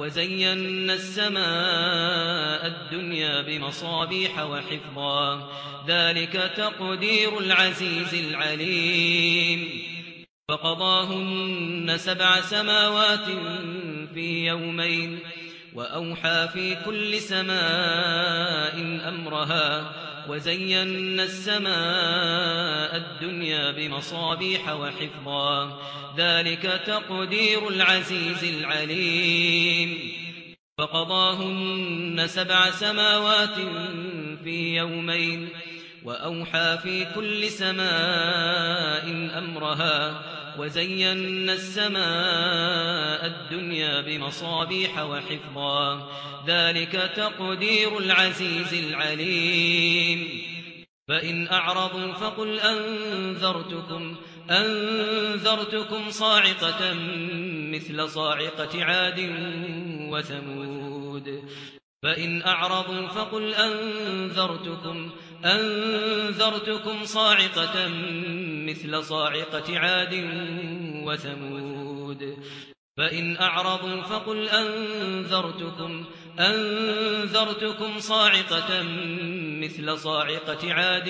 وزينا السماء الدنيا بمصابيح وحفظا. ذلك تقدير العزيز العليم. فقضاهن سبع سماوات في يومين وأوحى في كل سماء أمرها. وزينا السماء الدنيا بمصابيح وحفظا. ذلك تقدير العزيز العليم. فقضاهن سبع سماوات في يومين وأوحى في كل سماء أمرها. وزينا السماء الدنيا بمصابيح وحفظا. ذلك تقدير العزيز العليم. فإن أعرضوا فقل أنذرتكم أنذرتكم صاعقة مثل صاعقة عاد وثمود. فإن أعرضوا فقل أنذرتكم أنذرتكم صاعقة مثل صاعقة عاد وثمود. فإن أعرضوا فقل أنذرتكم, أنذرتكم صاعقة مثل صاعقة عاد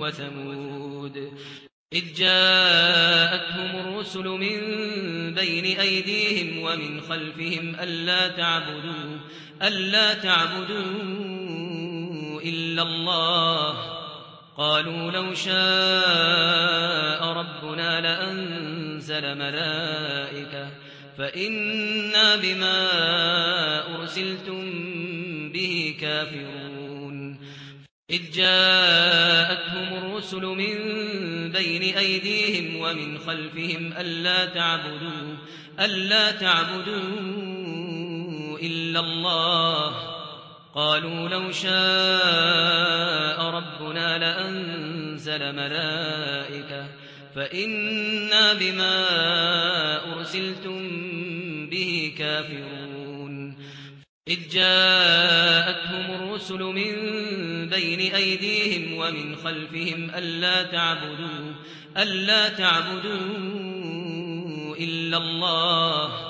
وثمود. إذ جاءتهم الرسل من بين أيديهم ومن خلفهم ألا تعبدوا, ألا تعبدوا إلا الله. قالوا لو شاء ربنا لأنزل ملائكة فإنا بما أرسلتم به كافرون. إذ جاءتهم الرسل من بين أيديهم ومن خلفهم ألا تعبدوا, ألا تعبدوا إلا الله. قالوا لو شاء ربنا لأنزل ملائكة فإنا بما أرسلتم به كافرون. إذ جاءتهم الرسل من بين أيديهم ومن خلفهم ألا تعبدوا, ألا تعبدوا إلا الله.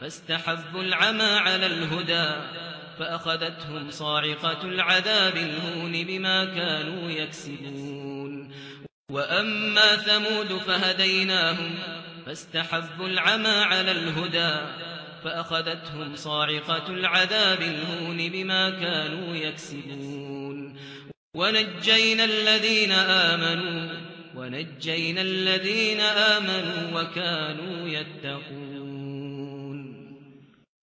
فاستحبوا العمى على الهدى فأخذتهم صاعقة العذاب الهون بما كانوا يكسبون. وأما ثمود فهديناهم فاستحبوا العمى على الهدى فأخذتهم صاعقة العذاب الهون بما كانوا يكسبون. ونجينا الذين آمنوا ونجينا الذين آمنوا وكانوا يتقون.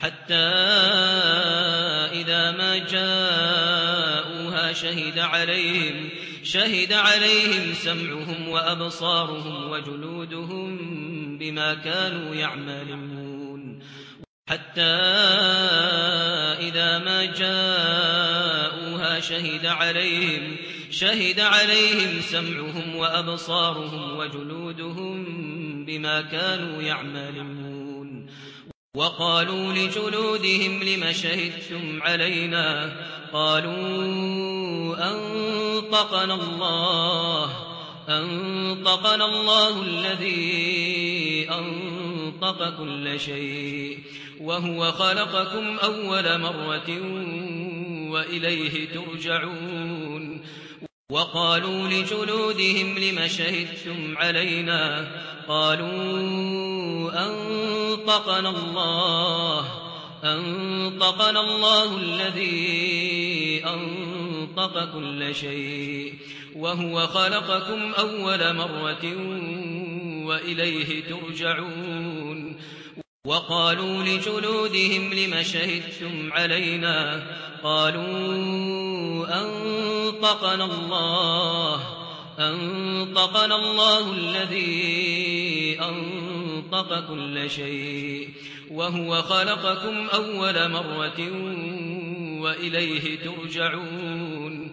حتى إذا ما جاءوها شهد عليهم شهد عليهم سمعهم وأبصارهم وجلودهم بما كانوا يعملون. حتى إذا ما جاءوها شهد عليهم شهد عليهم سمعهم وأبصارهم وجلودهم بما كانوا يعملون. وقالوا لجلودهم لما شهدتم علينا قالوا أنطقنا الله أنطقنا الله الذي أنطق كل شيء وهو خلقكم أول مرة وإليه ترجعون. وقالوا لجلودهم لما شهدتم علينا قالوا أنطقنا الله أنطقنا الله الذي أنطق كل شيء وهو خلقكم أول مرة وإليه ترجعون. وقالوا لجلودهم لما شهدتم علينا قالوا أنطقنا الله أنطقنا الله الذي أنطق كل شيء وهو خلقكم أول مرة وإليه ترجعون.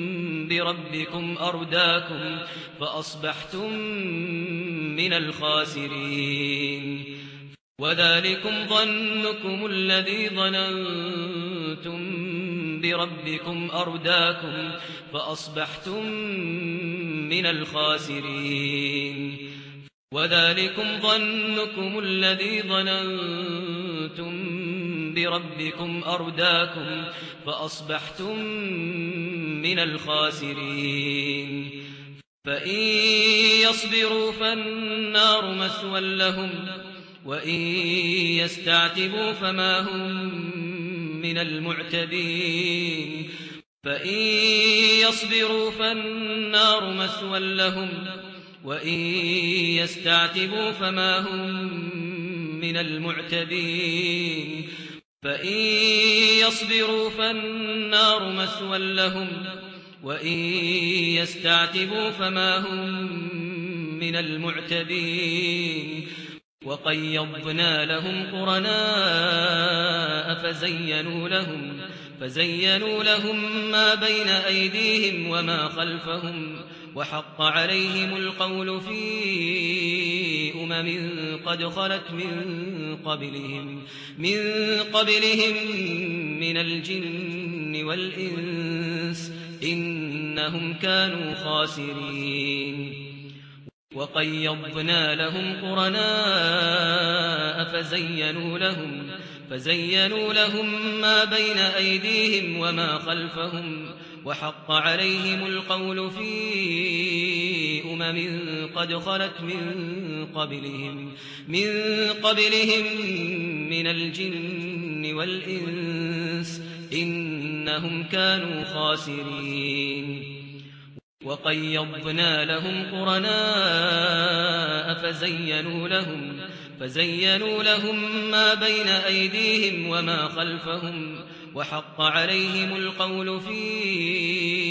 بربكم أرداكم فأصبحتم من الخاسرين. وذلكم ظنكم الذي ظننتم بربكم أرداكم فأصبحتم من الخاسرين. وذلكم ظنكم الذي ظننتم بربكم أرداكم فأصبحتم من الخاسرين. فإن يصبروا فالنار مسوى لهم وإن يستعتبوا فما هم من المعتبين فإن يصبروا فالنار مسوى لهم وإن يستعتبوا فما هم من المعتبين فإن يصبروا فالنار مسوى لهم وإن يستعتبوا فما هم من المعتبين وقيضنا لهم قرناء فزينوا لهم فزينوا لهم ما بين أيديهم وما خلفهم وحق عليهم القول فيه أمم قد خلت من قبلهم من قبلهم من الجن والإنس إنهم كانوا خاسرين. وقيضنا لهم قرناء فزينوا لهم فزينوا لهم ما بين أيديهم وما خلفهم وحق عليهم القول فيه أمم قد خلت من قبلهم من قبلهم من الجن والإنس إنهم كانوا خاسرين. وقيضنا لهم قرناء فزينوا لهم فزينوا لهم ما بين أيديهم وما خلفهم وحق عليهم القول فيه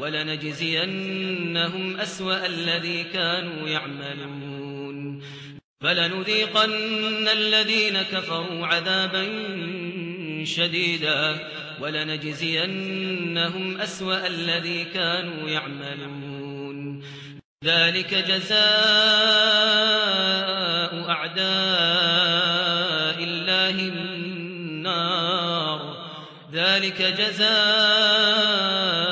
ولنجزينهم أسوأ الذي كانوا يعملون. فلنذيقن الذين كفروا عذابا شديدا. ولنجزينهم أسوأ الذي كانوا يعملون. ذلك جزاء أعداء الله النار. ذلك جزاء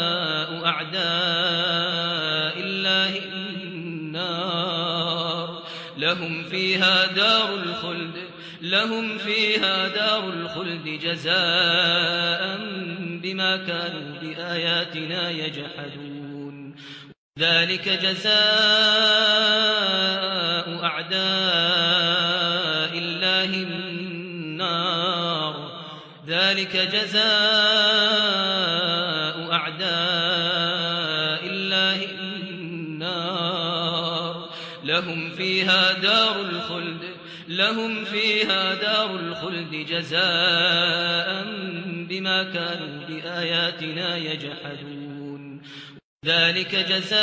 فيها دار الخلد لهم فيها دار الخلد جزاء بما كانوا بآياتنا يجحدون. ذلك جزاء أعداء الله النار. ذلك جزاء فيها دار الخلد لهم فيها دار الخلد جزاء بما كانوا بآياتنا يجحدون. ذلك جزاء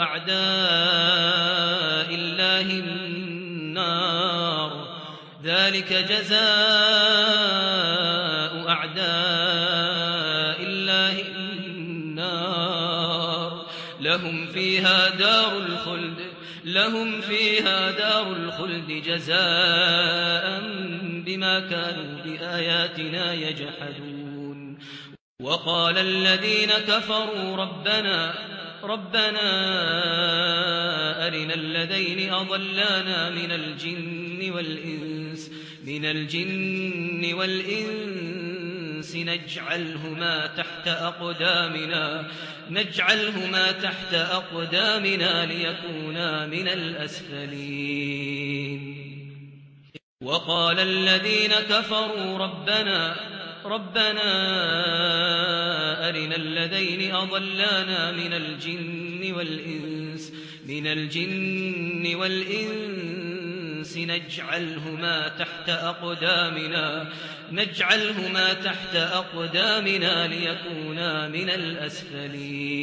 أعداء الله النار. ذلك جزاء لهم فيها دار الخلد لهم فيها دار الخلد جزاء بما كانوا بآياتنا يجحدون. وقال الذين كفروا ربنا ربنا أرنا الذين أضلانا من الجن والإنس من الجن والإنس. الإنس نجعلهما تحت أقدامنا نجعلهما تحت أقدامنا ليكونا من الأسفلين. وقال الذين كفروا ربنا ربنا أرنا الذين أضلانا من الجن والإنس من الجن والإنس. الإنس نجعلهما تحت أقدامنا نجعلهما تحت أقدامنا ليكونا من الأسفلين.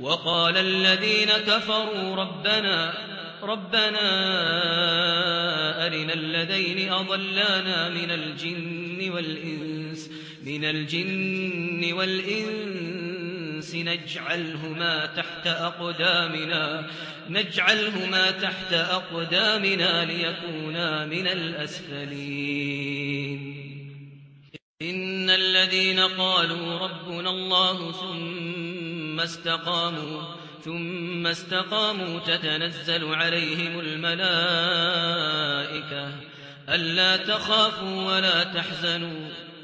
وقال الذين كفروا ربنا ربنا أرنا الذين أضلانا من الجن والإنس من الجن والإنس. الإنس نجعلهما تحت أقدامنا نجعلهما تحت أقدامنا ليكونا من الأسفلين. إن الذين قالوا ربنا الله ثم استقاموا ثم استقاموا تتنزل عليهم الملائكة ألا تخافوا ولا تحزنوا.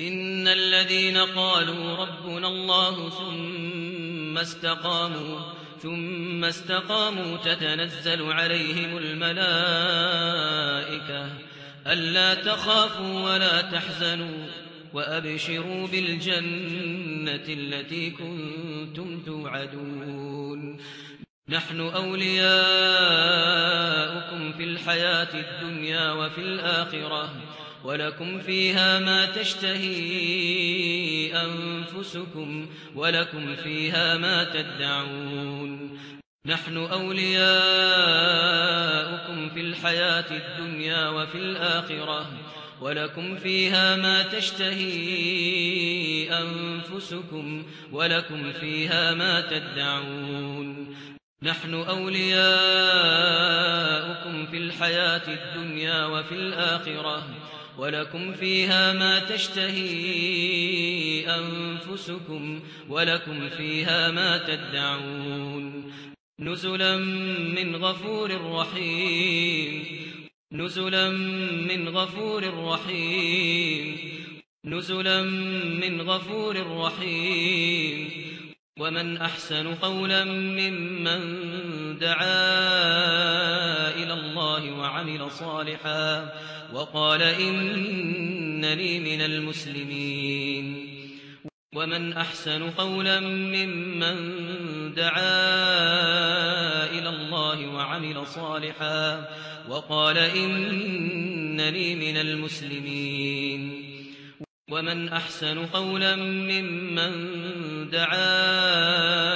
إن الذين قالوا ربنا الله ثم استقاموا ثم استقاموا تتنزل عليهم الملائكة. ألا تخافوا ولا تحزنوا وأبشروا بالجنة التي كنتم توعدون. نحن أولياؤكم في الحياة الدنيا وفي الآخرة. ولكم فيها ما تشتهي أنفسكم ولكم فيها ما تدعون نحن أولياؤكم في الحياة الدنيا وفي الآخرة ولكم فيها ما تشتهي أنفسكم ولكم فيها ما تدعون نحن أولياؤكم في الحياة الدنيا وفي الآخرة ولكم فيها ما تشتهي أنفسكم ولكم فيها ما تدعون نزلا من غفور رحيم نزلا من غفور رحيم نزلا من غفور رحيم ومن أحسن قولا ممن دعا وعمل صالحا وقال إنني من المسلمين. ومن أحسن قولا ممن دعا إلى الله وعمل صالحا وقال إنني من المسلمين. ومن أحسن قولا ممن دعا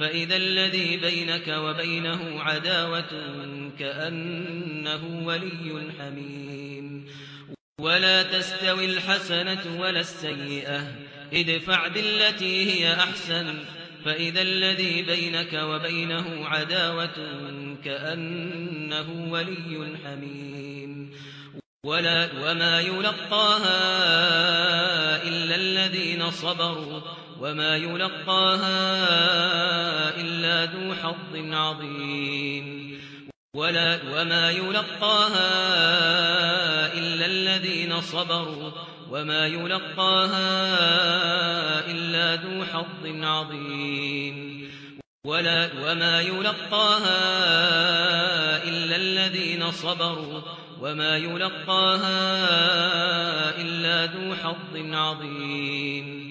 فإذا الذي بينك وبينه عداوة كأنه ولي حميم. ولا تستوي الحسنة ولا السيئة. ادفع بالتي هي أحسن. فإذا الذي بينك وبينه عداوة كأنه ولي حميم. ولا وما يلقاها إلا الذين صبروا. وما يلقاها إلا ذو حظ عظيم. ولا وما يلقاها إلا الذين صبروا. وما يلقاها إلا ذو حظ عظيم. ولا وما يلقاها إلا الذين صبروا. وما يلقاها إلا ذو حظ عظيم.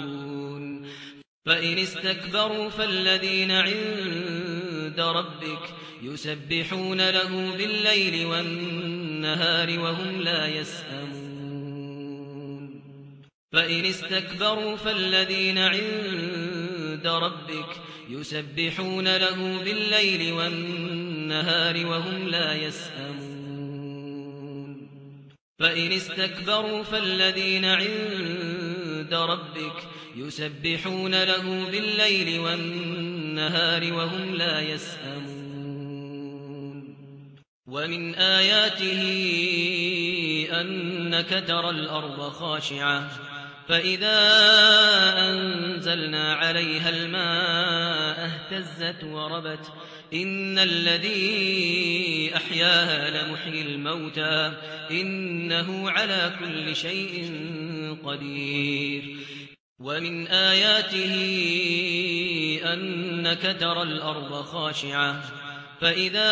فإن استكبروا فالذين عند ربك يسبحون له بالليل والنهار وهم لا يسأمون فإن استكبروا فالذين عند ربك يسبحون له بالليل والنهار وهم لا يسأمون فإن استكبروا فالذين عند عند ربك يسبحون له بالليل والنهار وهم لا يسأمون. ومن آياته أنك ترى الأرض خاشعة. فإذا أنزلنا عليها الماء اهتزت وربت. وربت ان الذي احياها لمحيي الموتى انه على كل شيء قدير. ومن اياته انك ترى الأرض خاشعه فاذا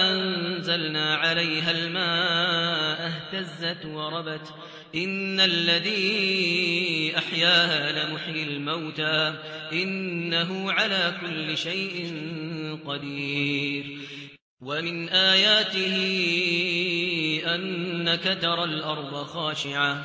انزلنا عليها الماء اهتزت وربت ان الذي احياها لمحيي الموتى انه على كل شيء قدير. ومن اياته انك ترى الأرض خاشعه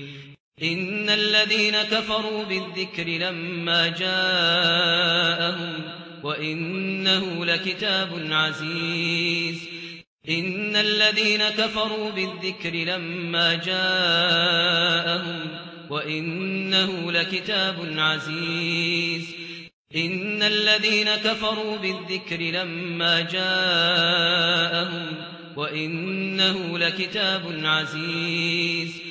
إن الذين كفروا بالذكر لما جاءهم وإنه لكتاب عزيز. إن الذين كفروا بالذكر لما جاءهم وإنه لكتاب عزيز. إن الذين كفروا بالذكر لما جاءهم وإنه لكتاب عزيز.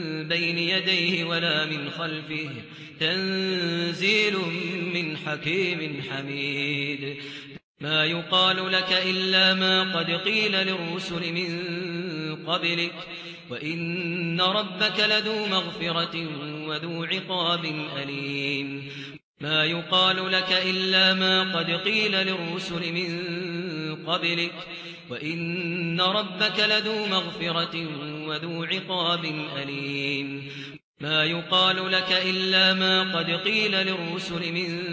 بين يديه ولا من خلفه تنزيل من حكيم حميد. ما يقال لك إلا ما قد قيل للرسل من قبلك وإن ربك لذو مغفرة وذو عقاب أليم. ما يقال لك إلا ما قد قيل للرسل من قبلك وإن ربك لذو مغفرة وذو عقاب أليم. ما يقال لك إلا ما قد قيل للرسل من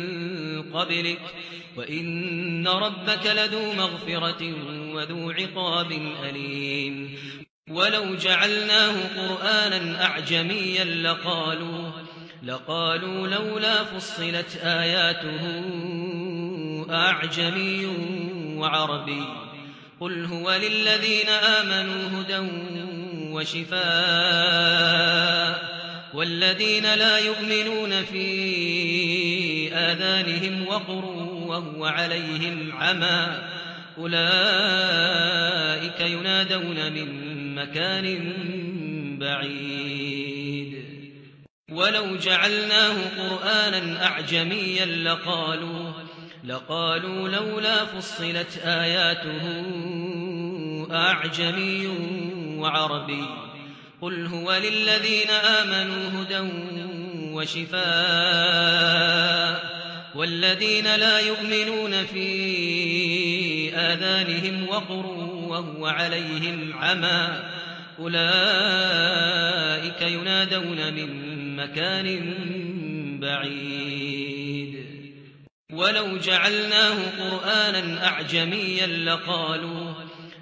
قبلك. وإن ربك لذو مغفرة وذو عقاب أليم. ولو جعلناه قرآنا أعجميا لقالوا لقالوا لولا فصلت آياته أعجمي وعربي. قل هو للذين آمنوا هدى وشفاء والذين لا يؤمنون في آذانهم وقر وهو عليهم عمى أولئك ينادون من مكان بعيد ولو جعلناه قرآنا أعجميا لقالوا لقالوا لولا فصلت آياته أعجمي وعربي. قل هو للذين آمنوا هدى وشفاء والذين لا يؤمنون في آذانهم وقر وهو عليهم عمى. أولئك ينادون من مكان بعيد. ولو جعلناه قرآنا أعجميا لقالوا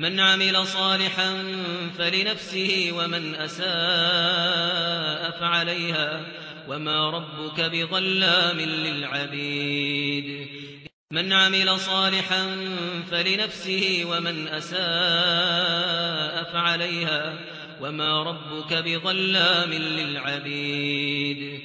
من عمل صالحا فلنفسه ومن أساء فعليها وما ربك بظلام للعبيد. من عمل صالحا فلنفسه ومن أساء فعليها وما ربك بظلام للعبيد.